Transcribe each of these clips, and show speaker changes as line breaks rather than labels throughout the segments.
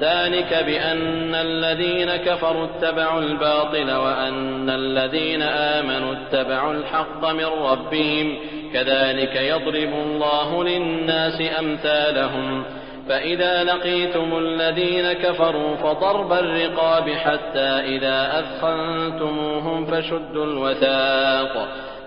ذلك بأن الذين كفروا اتبعوا الباطل وأن الذين آمنوا اتبعوا الحق من ربهم كذلك يضرب الله للناس أمثالهم فإذا لقيتم الذين كفروا فضرب الرقاب حتى إذا أثخنتموهم فشدوا الوثاق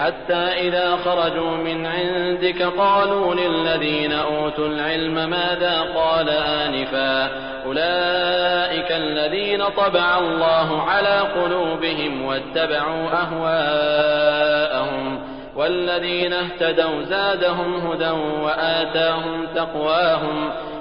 حتى إذا خرجوا من عندك قالوا للذين أوتوا العلم ماذا قال آنفا أولئك الذين طبع الله على قلوبهم واتبعوا أهواءهم والذين اهتدوا زادهم هدى وآتاهم تقواهم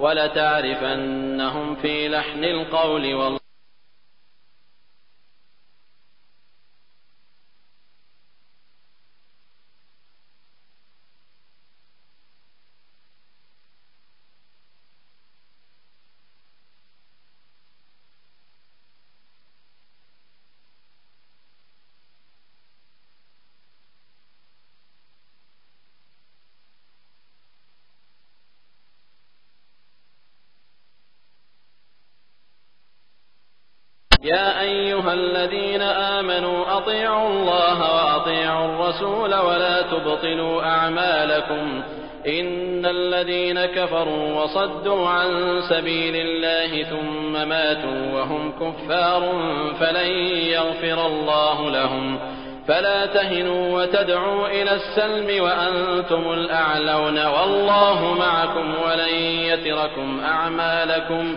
ولتعرفنهم في لحن القول والله يا أيها الذين آمنوا أطيعوا الله وأطيعوا الرسول ولا تبطلوا أعمالكم إن الذين كفروا وصدوا عن سبيل الله ثم ماتوا وهم كفار فلن يغفر الله لهم فلا تهنوا وتدعوا إلى السلم وأنتم الأعلون والله معكم ولن يتركم أعمالكم